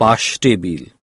পাশ table